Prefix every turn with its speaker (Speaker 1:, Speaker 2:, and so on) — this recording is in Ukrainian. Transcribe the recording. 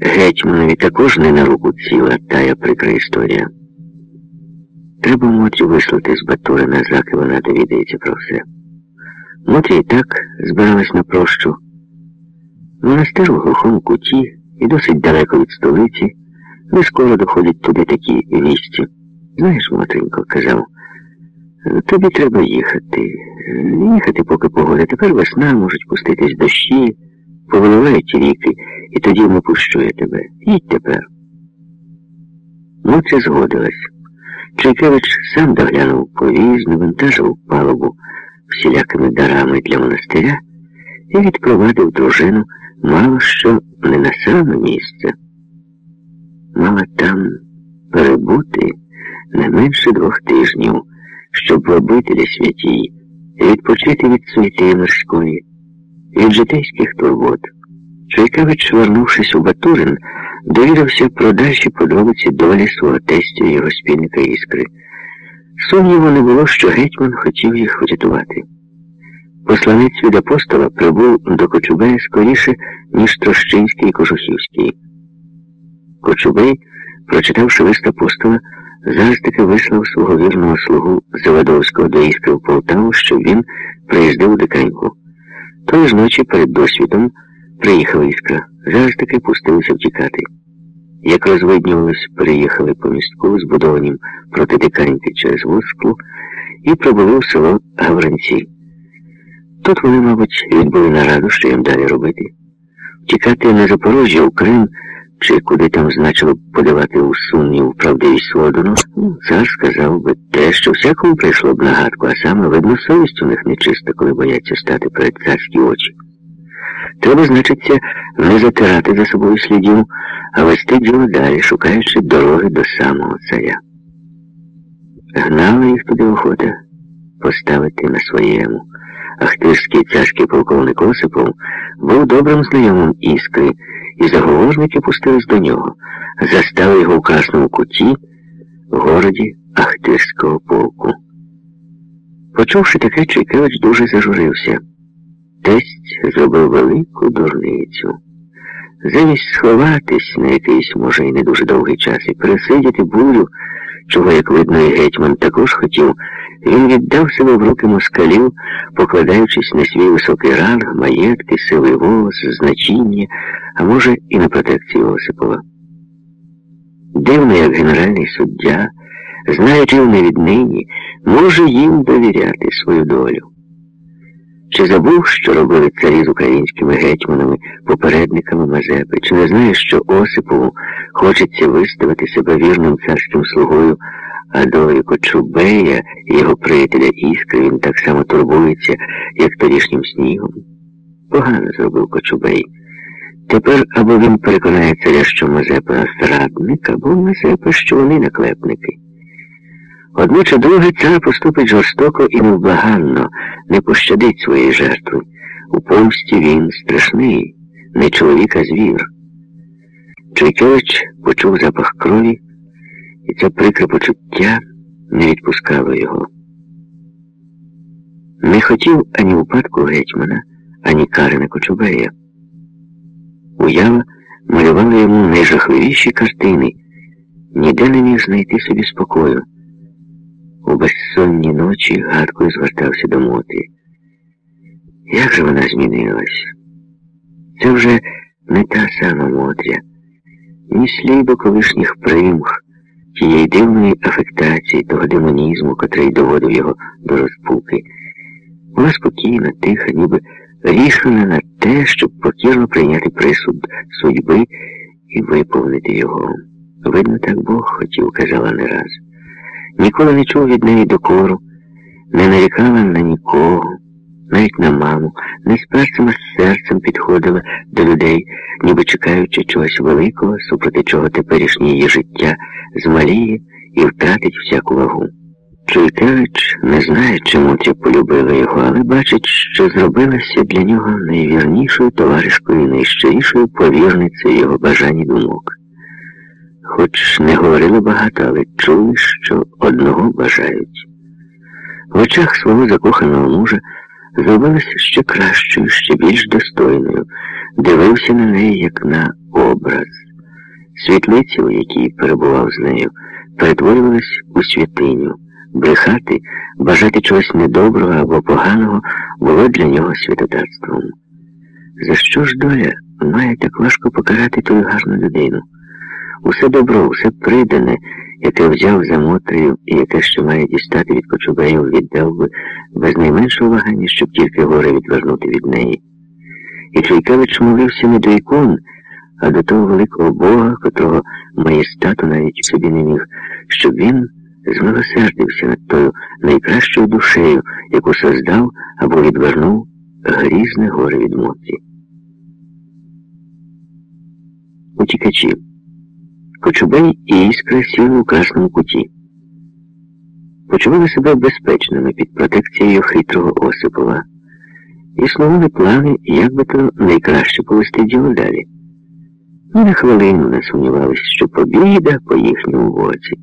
Speaker 1: Гетьманові також не на руку ціла тая прикра історія. Треба Мотрі вислати з Батурина, заки вона довідається про все. Мотрі і так збиралась на прощу. Монастир у глухому куті і досить далеко від столиці, не скоро доходять туди такі вісті. Знаєш, Мотренько, казав, тобі треба їхати. Їхати, поки погода. Тепер весна, можуть пуститись дощі, повиливають ріки, і тоді не пущу я тебе. Їдь тепер. Мотря згодилась. Чайкевич сам доглянув повіз, навантажив палубу всілякими дарами для монастиря і відпровадив дружину мало що не на саме місце. Мала там перебути не менше двох тижнів, щоб в обителі святій відпочити від суєти морської, від житейських турбот. Чайкевич, вернувшись у Батурин, довідався про дальші подробиці долі свого тестя і його спільника іскри. Сумніву не було, що гетьман хотів їх врятувати. Посланець від апостола прибув до Кочубея скоріше, ніж Трощинський і Кожухівський. Кочубей, прочитавши лист апостола, зараз таки вислав свого вірного слугу Завадовського до іскри в Полтаву, щоб він приїздив у диканьку. Тої ж ночі перед досвідом приїхала іскра, зараз таки пустилися втікати. Як розвиднювалось, переїхали по містку, збудованім проти диканьки через Воску, і пробули в село Гавранці. Тут вони, мабуть, відбули нараду, що їм далі робити. Втікати на Запорожжя, у чи куди там значило подавати у сумнів правдивість Водону, ну, цар сказав би те, що всякому прийшло б нагадку, а саме, видно, совість у них нечиста, коли бояться стати перед царські очі. Треба, значиться, не затирати за собою слідів, а вести діло далі, шукаючи дороги до самого царя. Гнала їх туди охота поставити на своєму. Ахтирський царський полковник Осипов був добрим знайомим іскри, і заговорники пустились до нього, застали його у красному куті в городі Ахтирського полку. Почувши таке, Чайкевич дуже зажурився. Тесть зробив велику дурницю. Замість сховатись на якийсь, може, і не дуже довгий час, і пересидіти бурю, чого, як видно, і гетьман також хотів, він віддав себе в руки москалів, покладаючись на свій високий ранг, маєтки, сили волос, значіння, а може, і на протекцію Осипова. Дивно, як генеральний суддя, знаючи не віднині, може їм довіряти свою долю. Чи забув, що робили царі з українськими гетьманами, попередниками Мазепи? Чи не знає, що Осипову хочеться виставити себе вірним царським слугою, а до Кочубея його приятеля Іскри він так само турбується, як торішнім снігом? Погано зробив Кочубей. Тепер або він переконає царя, що Мазепа зрадник, або Мазепа, що вони наклепники. Одне чи друге цар поступить жорстоко і невблаганно, не пощадить своєї жертви. У помсті він страшний, не чоловік, а звір. Чайкевич почув запах крові, і це прикре почуття не відпускало його. Не хотів ані упадку гетьмана, ані Карина Кочубея. Уява малювала йому найжахливіші картини, ніде не міг знайти собі спокою. У безсонні ночі гадкою звертався до Моти. Як же вона змінилась? Це вже не та сама Мотря, ні сліду колишніх примх, тієї дивної афектації, того демонізму, котрий доводив його до розпуки. Була спокійна, тиха, ніби рішена на те, щоб покірно прийняти присуд судьби і виповнити його. Видно, так Бог хотів, казала не раз. Ніколи не чув від неї докору, не нарікала на нікого, навіть на маму, не з з серцем підходила до людей, ніби чекаючи чогось великого, супроти чого теперішнє її життя змаліє і втратить всяку вагу. Чуйкевич не знає, чому ця полюбила його, але бачить, що зробилася для нього найвірнішою товаришкою і найщирішою повірницею його бажань і думок. Хоч не говорили багато, але чули, що одного бажають. В очах свого закоханого мужа зробилася ще кращою, ще більш достойною, дивився на неї, як на образ. Світлиці, у якій перебував з нею, перетворювались у святиню. Брехати, бажати чогось недоброго або поганого було для нього святотатством. За що ж доля має так важко покарати ту гарну людину? Усе добро, усе придане, яке взяв за Мотрею і яке ще має дістати від Кочубеїв, віддав би без найменшого вагання, щоб тільки горе відвернути від неї. І Чуйкевич молився не до ікон, а до того великого Бога, котрого маєстату навіть собі не міг, щоб він змилосердився над тою найкращою душею, яку создав або відвернув грізне горе від Мотрі. Утікачі. Кочубей і іскра сіли у красному куті. Почували себе безпечними під протекцією хитрого Осипова. Існували плани, як би то найкраще повести діло далі. Ні на хвилину не сумнівалися, що побіда по їхньому боці.